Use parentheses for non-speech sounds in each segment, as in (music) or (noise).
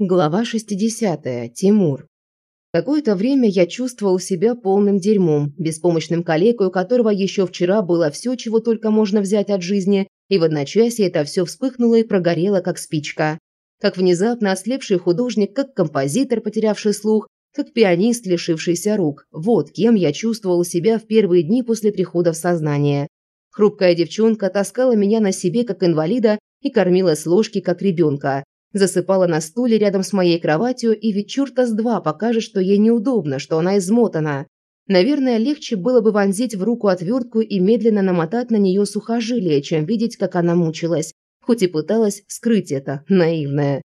Глава 60. Тимур. Какое-то время я чувствовал себя полным дерьмом, беспомощным калекой, у которого еще вчера было все, чего только можно взять от жизни, и в одночасье это все вспыхнуло и прогорело, как спичка. Как внезапно ослепший художник, как композитор, потерявший слух, как пианист, лишившийся рук. Вот кем я чувствовал себя в первые дни после прихода в сознание. Хрупкая девчонка таскала меня на себе, как инвалида, и кормила с ложки, как ребенка. Засыпала на стуле рядом с моей кроватью, и ведь черта с два покажет, что ей неудобно, что она измотана. Наверное, легче было бы вонзить в руку отвертку и медленно намотать на нее сухожилие, чем видеть, как она мучилась, хоть и пыталась скрыть это, наивная.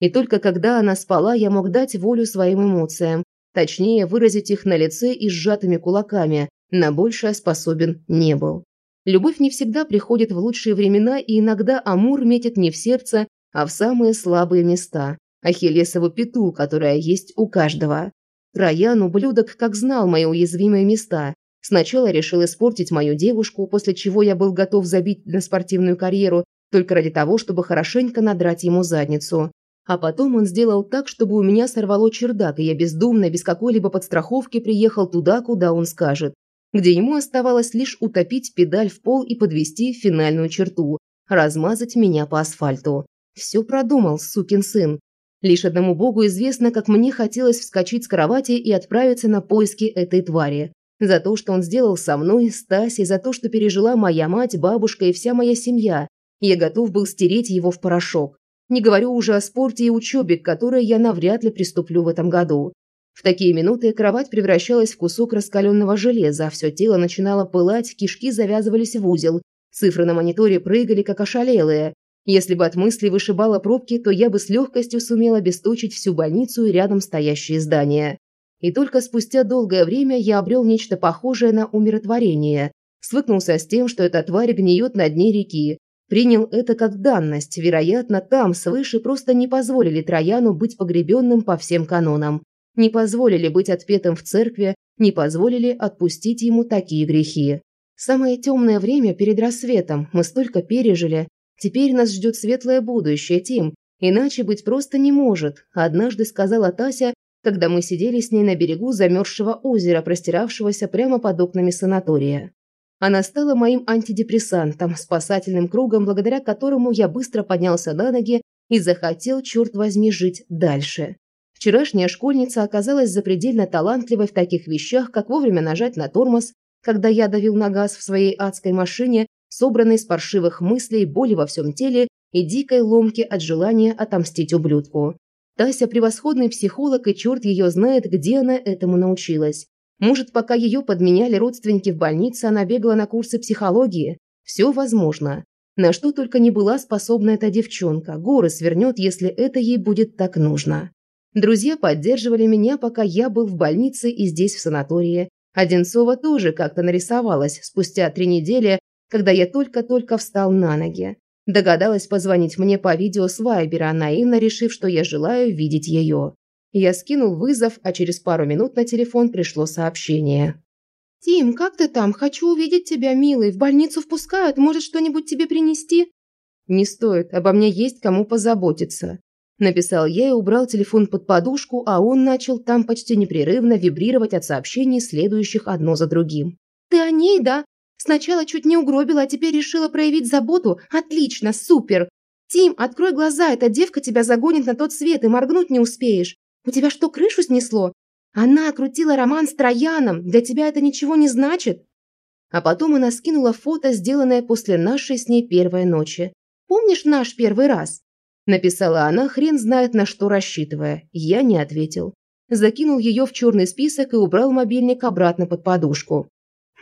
И только когда она спала, я мог дать волю своим эмоциям, точнее, выразить их на лице и сжатыми кулаками, на большее способен не был. Любовь не всегда приходит в лучшие времена, и иногда Амур метит не в сердце, а в самые слабые места – Ахиллесову пету, которая есть у каждого. Троян, ублюдок, как знал мои уязвимые места. Сначала решил испортить мою девушку, после чего я был готов забить на спортивную карьеру только ради того, чтобы хорошенько надрать ему задницу. А потом он сделал так, чтобы у меня сорвало чердак, и я бездумно, без какой-либо подстраховки приехал туда, куда он скажет. Где ему оставалось лишь утопить педаль в пол и подвести финальную черту – размазать меня по асфальту. Все продумал, сукин сын. Лишь одному богу известно, как мне хотелось вскочить с кровати и отправиться на поиски этой твари. За то, что он сделал со мной, Стасей, за то, что пережила моя мать, бабушка и вся моя семья. Я готов был стереть его в порошок. Не говорю уже о спорте и учебе, к которой я навряд ли приступлю в этом году. В такие минуты кровать превращалась в кусок раскаленного железа, все тело начинало пылать, кишки завязывались в узел, цифры на мониторе прыгали, как ошалелые, если бы от мысли вышибала пробки, то я бы с легкостью сумела обесточить всю больницу и рядом стоящие здания. И только спустя долгое время я обрел нечто похожее на умиротворение. Свыкнулся с тем, что эта тварь гниет на дне реки. Принял это как данность. Вероятно, там, свыше, просто не позволили Трояну быть погребенным по всем канонам. Не позволили быть отпетым в церкви, не позволили отпустить ему такие грехи. Самое темное время перед рассветом. Мы столько пережили, Теперь нас ждет светлое будущее, Тим. Иначе быть просто не может, однажды сказала Тася, когда мы сидели с ней на берегу замерзшего озера, простиравшегося прямо под окнами санатория. Она стала моим антидепрессантом, спасательным кругом, благодаря которому я быстро поднялся на ноги и захотел, черт возьми, жить дальше. Вчерашняя школьница оказалась запредельно талантливой в таких вещах, как вовремя нажать на тормоз, когда я давил на газ в своей адской машине, собранной из паршивых мыслей, боли во всем теле и дикой ломки от желания отомстить ублюдку. Тася превосходный психолог, и черт ее знает, где она этому научилась. Может, пока ее подменяли родственники в больнице, она бегала на курсы психологии. Все возможно. На что только не была способна эта девчонка. Горы свернет, если это ей будет так нужно. Друзья поддерживали меня, пока я был в больнице и здесь в санатории. Одинцова тоже как-то нарисовалась спустя три недели когда я только-только встал на ноги. Догадалась позвонить мне по видео с Вайбера, наивно решив, что я желаю видеть ее. Я скинул вызов, а через пару минут на телефон пришло сообщение. «Тим, как ты там? Хочу увидеть тебя, милый. В больницу впускают. Может, что-нибудь тебе принести?» «Не стоит. Обо мне есть кому позаботиться». Написал я и убрал телефон под подушку, а он начал там почти непрерывно вибрировать от сообщений, следующих одно за другим. «Ты о ней, да? Сначала чуть не угробила, а теперь решила проявить заботу? Отлично, супер! Тим, открой глаза, эта девка тебя загонит на тот свет и моргнуть не успеешь. У тебя что, крышу снесло? Она окрутила роман с Трояном. Для тебя это ничего не значит?» А потом она скинула фото, сделанное после нашей с ней первой ночи. «Помнишь наш первый раз?» Написала она, хрен знает на что рассчитывая. Я не ответил. Закинул ее в черный список и убрал мобильник обратно под подушку.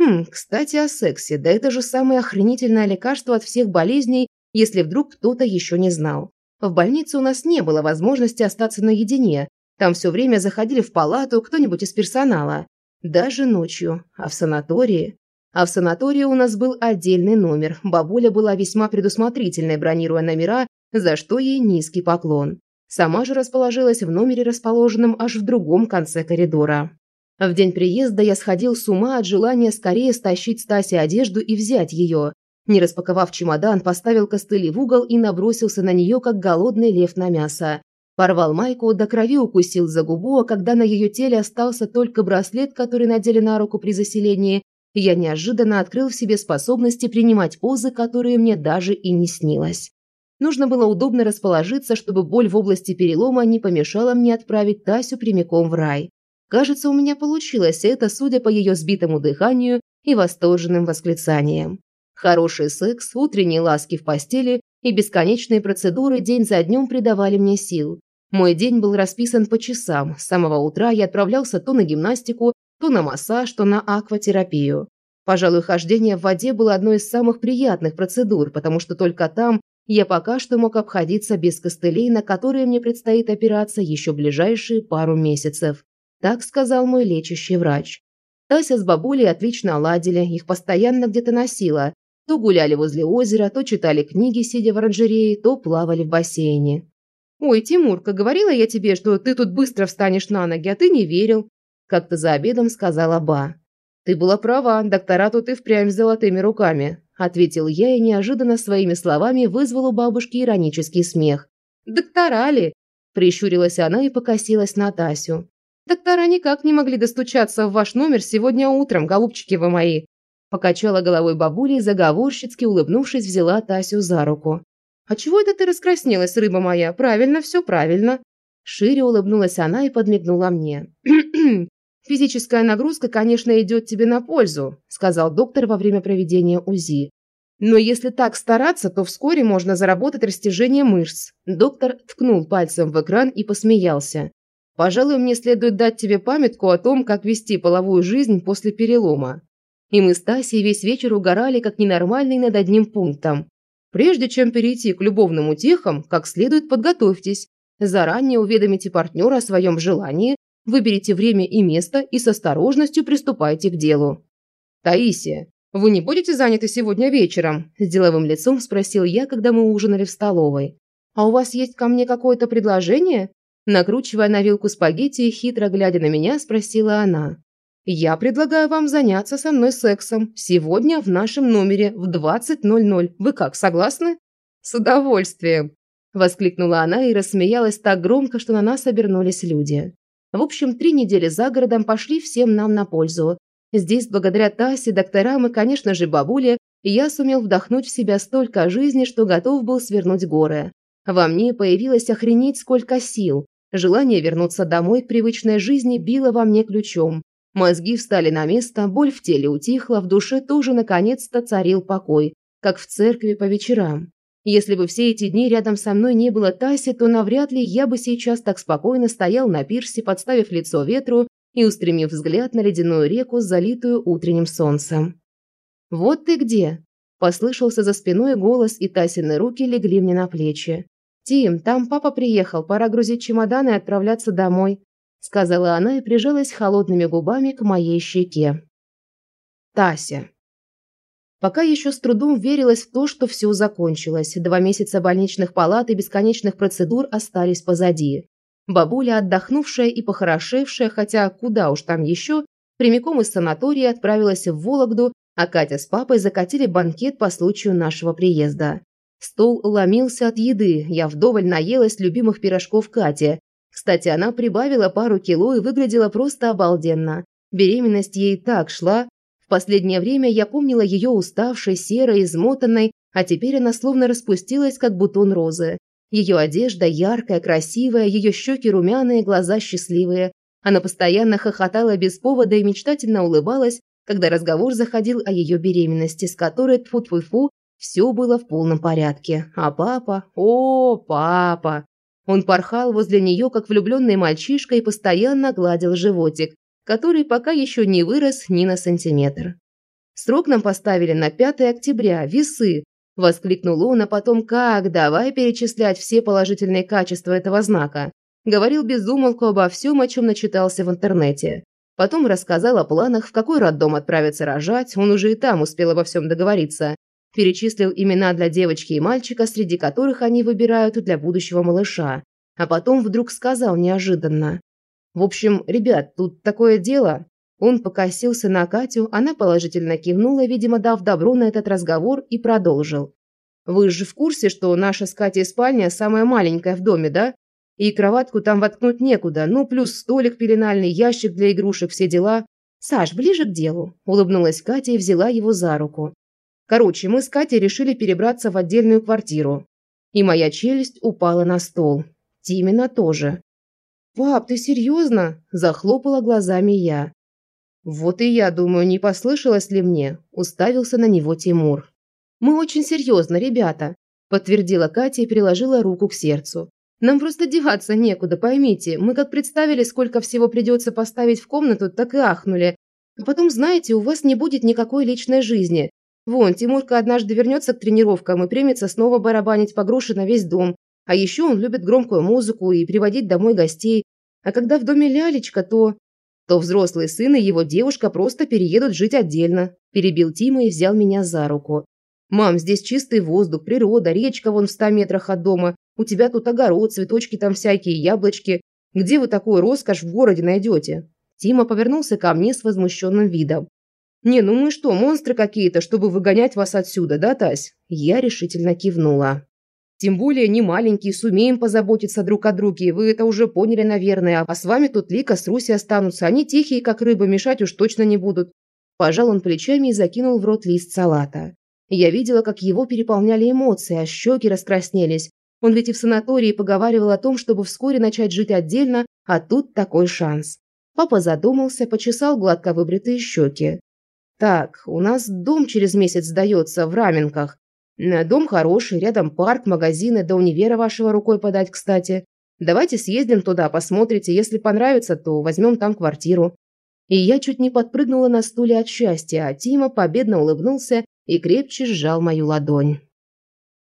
Хм, кстати, о сексе. Да это же самое охренительное лекарство от всех болезней, если вдруг кто-то еще не знал. В больнице у нас не было возможности остаться наедине. Там все время заходили в палату кто-нибудь из персонала. Даже ночью. А в санатории? А в санатории у нас был отдельный номер. Бабуля была весьма предусмотрительной, бронируя номера, за что ей низкий поклон. Сама же расположилась в номере, расположенном аж в другом конце коридора. В день приезда я сходил с ума от желания скорее стащить Стасе одежду и взять ее. Не распаковав чемодан, поставил костыли в угол и набросился на нее, как голодный лев на мясо. Порвал майку, до крови укусил за губу, а когда на ее теле остался только браслет, который надели на руку при заселении, я неожиданно открыл в себе способности принимать позы, которые мне даже и не снилось. Нужно было удобно расположиться, чтобы боль в области перелома не помешала мне отправить Тасю прямиком в рай. Кажется, у меня получилось это, судя по ее сбитому дыханию и восторженным восклицаниям. Хороший секс, утренние ласки в постели и бесконечные процедуры день за днем придавали мне сил. Мой день был расписан по часам. С самого утра я отправлялся то на гимнастику, то на массаж, то на акватерапию. Пожалуй, хождение в воде было одной из самых приятных процедур, потому что только там я пока что мог обходиться без костылей, на которые мне предстоит опираться еще ближайшие пару месяцев. Так сказал мой лечащий врач. Тася с бабулей отлично оладили, их постоянно где-то носило. То гуляли возле озера, то читали книги, сидя в оранжерее, то плавали в бассейне. «Ой, Тимурка, говорила я тебе, что ты тут быстро встанешь на ноги, а ты не верил», – как-то за обедом сказала Ба. «Ты была права, доктора тут и впрямь с золотыми руками ответил я и неожиданно своими словами вызвал у бабушки иронический смех. «Доктора ли?» – прищурилась она и покосилась на Тасю. «Доктора никак не могли достучаться в ваш номер сегодня утром, голубчики вы мои!» Покачала головой бабуля и заговорщицки, улыбнувшись, взяла Тасю за руку. «А чего это ты раскраснелась, рыба моя? Правильно, все правильно!» Шире улыбнулась она и подмигнула мне. (clears throat) «Физическая нагрузка, конечно, идет тебе на пользу», сказал доктор во время проведения УЗИ. «Но если так стараться, то вскоре можно заработать растяжение мышц». Доктор ткнул пальцем в экран и посмеялся. «Пожалуй, мне следует дать тебе памятку о том, как вести половую жизнь после перелома». И мы с Тасей весь вечер угорали, как ненормальный над одним пунктом. Прежде чем перейти к любовным утехам, как следует подготовьтесь. Заранее уведомите партнера о своем желании, Выберите время и место и с осторожностью приступайте к делу. Таисия, вы не будете заняты сегодня вечером? С деловым лицом спросил я, когда мы ужинали в столовой. А у вас есть ко мне какое-то предложение? Накручивая на вилку спагетти и хитро глядя на меня, спросила она. «Я предлагаю вам заняться со мной сексом. Сегодня в нашем номере в 20.00. Вы как, согласны?» «С удовольствием!» – воскликнула она и рассмеялась так громко, что на нас обернулись люди. В общем, три недели за городом пошли всем нам на пользу. Здесь, благодаря Тасе, докторам и, конечно же, бабуле, я сумел вдохнуть в себя столько жизни, что готов был свернуть горы. Во мне появилось охренеть сколько сил. Желание вернуться домой к привычной жизни било во мне ключом. Мозги встали на место, боль в теле утихла, в душе тоже наконец-то царил покой, как в церкви по вечерам. Если бы все эти дни рядом со мной не было Таси, то навряд ли я бы сейчас так спокойно стоял на пирсе, подставив лицо ветру и устремив взгляд на ледяную реку, залитую утренним солнцем. «Вот ты где!» – послышался за спиной голос, и Тасины руки легли мне на плечи. «Тим, там папа приехал, пора грузить чемоданы и отправляться домой», – сказала она и прижалась холодными губами к моей щеке. Тася. Пока еще с трудом верилось в то, что все закончилось. Два месяца больничных палат и бесконечных процедур остались позади. Бабуля, отдохнувшая и похорошевшая, хотя куда уж там еще, прямиком из санатория отправилась в Вологду, а Катя с папой закатили банкет по случаю нашего приезда. Стол ломился от еды, я вдоволь наелась любимых пирожков Кати. Кстати, она прибавила пару кило и выглядела просто обалденно. Беременность ей так шла, последнее время я помнила ее уставшей, серой, измотанной, а теперь она словно распустилась, как бутон розы. Ее одежда яркая, красивая, ее щеки румяные, глаза счастливые. Она постоянно хохотала без повода и мечтательно улыбалась, когда разговор заходил о ее беременности, с которой, тьфу-тьфу-фу, все было в полном порядке. А папа... О, папа! Он порхал возле нее, как влюбленный мальчишка, и постоянно гладил животик который пока еще не вырос ни на сантиметр. Срок нам поставили на 5 октября, весы, воскликнул он, а потом как, давай перечислять все положительные качества этого знака. Говорил без умолку обо всем, о чем начитался в интернете. Потом рассказал о планах, в какой роддом отправиться рожать, он уже и там успел обо всем договориться. Перечислил имена для девочки и мальчика, среди которых они выбирают для будущего малыша. А потом вдруг сказал неожиданно. В общем, ребят, тут такое дело. Он покосился на Катю, она положительно кивнула, видимо, дав добро на этот разговор, и продолжил. «Вы же в курсе, что наша с Катей спальня самая маленькая в доме, да? И кроватку там воткнуть некуда, ну плюс столик пеленальный, ящик для игрушек, все дела. Саш, ближе к делу, улыбнулась Катя и взяла его за руку. Короче, мы с Катей решили перебраться в отдельную квартиру. И моя челюсть упала на стол. Тимина тоже. «Пап, ты серьезно?» – захлопала глазами я. «Вот и я думаю, не послышалось ли мне?» – уставился на него Тимур. «Мы очень серьезно, ребята», – подтвердила Катя и приложила руку к сердцу. «Нам просто деваться некуда, поймите. Мы как представили, сколько всего придется поставить в комнату, так и ахнули. А потом, знаете, у вас не будет никакой личной жизни. Вон, Тимурка однажды вернется к тренировкам и примется снова барабанить по груши на весь дом. А еще он любит громкую музыку и приводить домой гостей. А когда в доме лялечка, то то взрослый сын и его девушка просто переедут жить отдельно», – перебил Тима и взял меня за руку. «Мам, здесь чистый воздух, природа, речка вон в ста метрах от дома. У тебя тут огород, цветочки там всякие, яблочки. Где вы такую роскошь в городе найдете?» Тима повернулся ко мне с возмущенным видом. «Не, ну мы что, монстры какие-то, чтобы выгонять вас отсюда, да, Тась?» Я решительно кивнула. Тем более не маленькие, сумеем позаботиться друг о друге. Вы это уже поняли, наверное. А с вами тут Лика с Руси останутся. Они тихие, как рыбы, мешать уж точно не будут». Пожал он плечами и закинул в рот лист салата. Я видела, как его переполняли эмоции, а щеки раскраснелись. Он ведь и в санатории поговаривал о том, чтобы вскоре начать жить отдельно, а тут такой шанс. Папа задумался, почесал гладко выбритые щеки. «Так, у нас дом через месяц сдается в Раменках. Дом хороший, рядом парк, магазины, до универа вашего рукой подать, кстати. Давайте съездим туда, посмотрите, если понравится, то возьмем там квартиру». И я чуть не подпрыгнула на стуле от счастья, а Тима победно улыбнулся и крепче сжал мою ладонь.